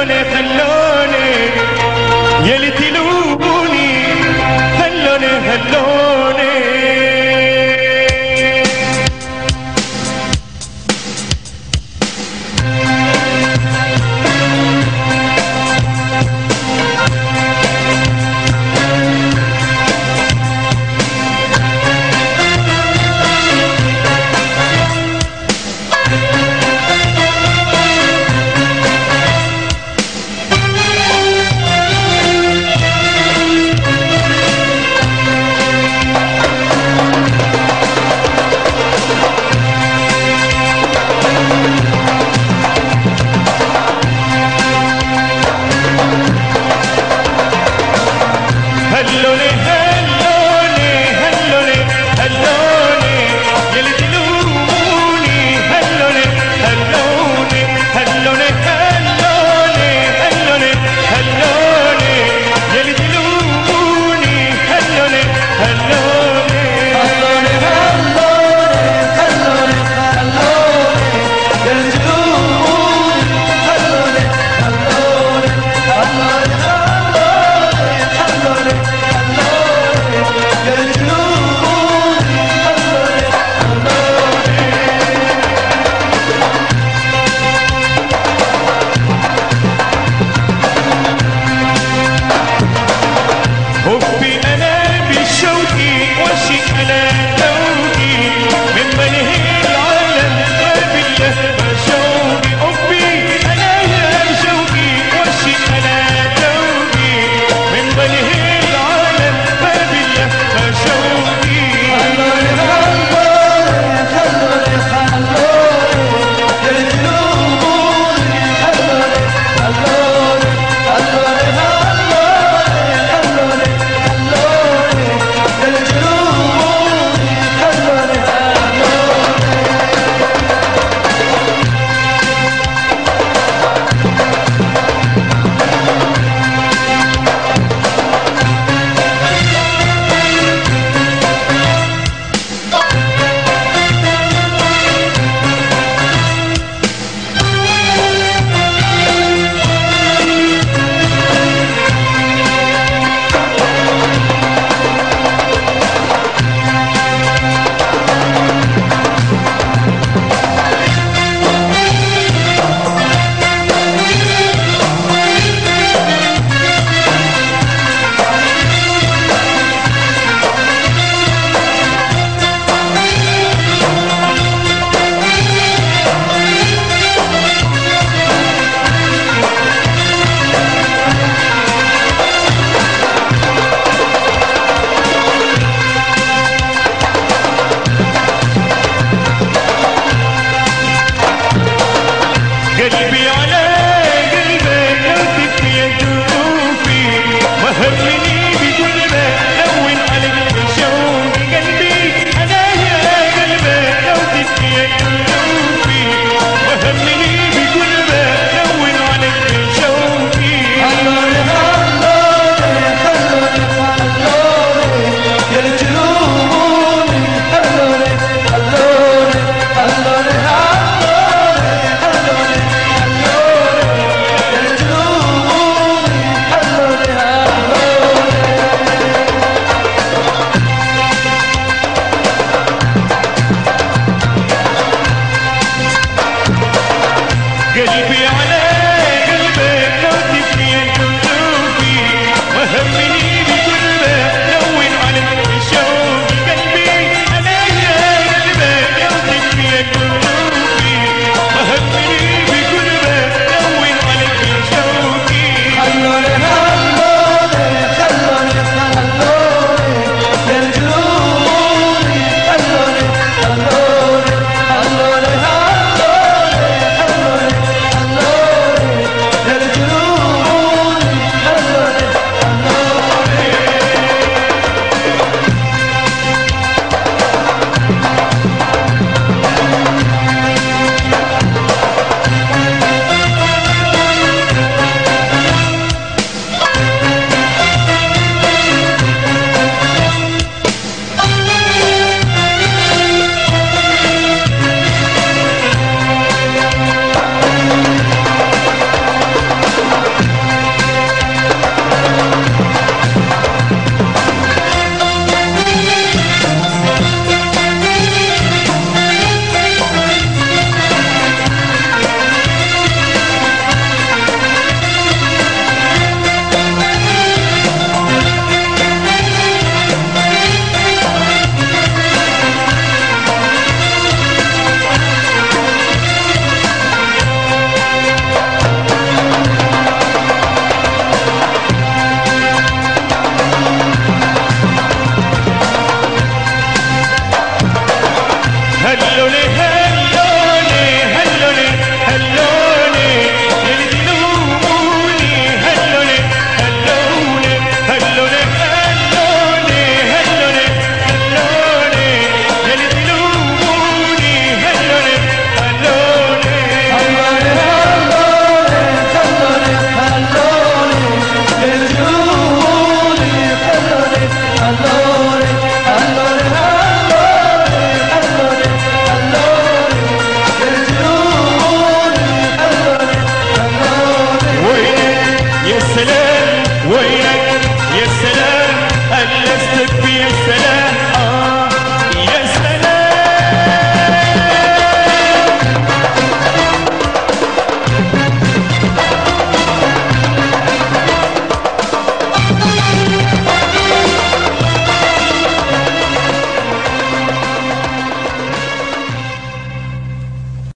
خلوني خلوني يلي تلوموني خلوني خلوني. هلوني هلوني هلوني يلي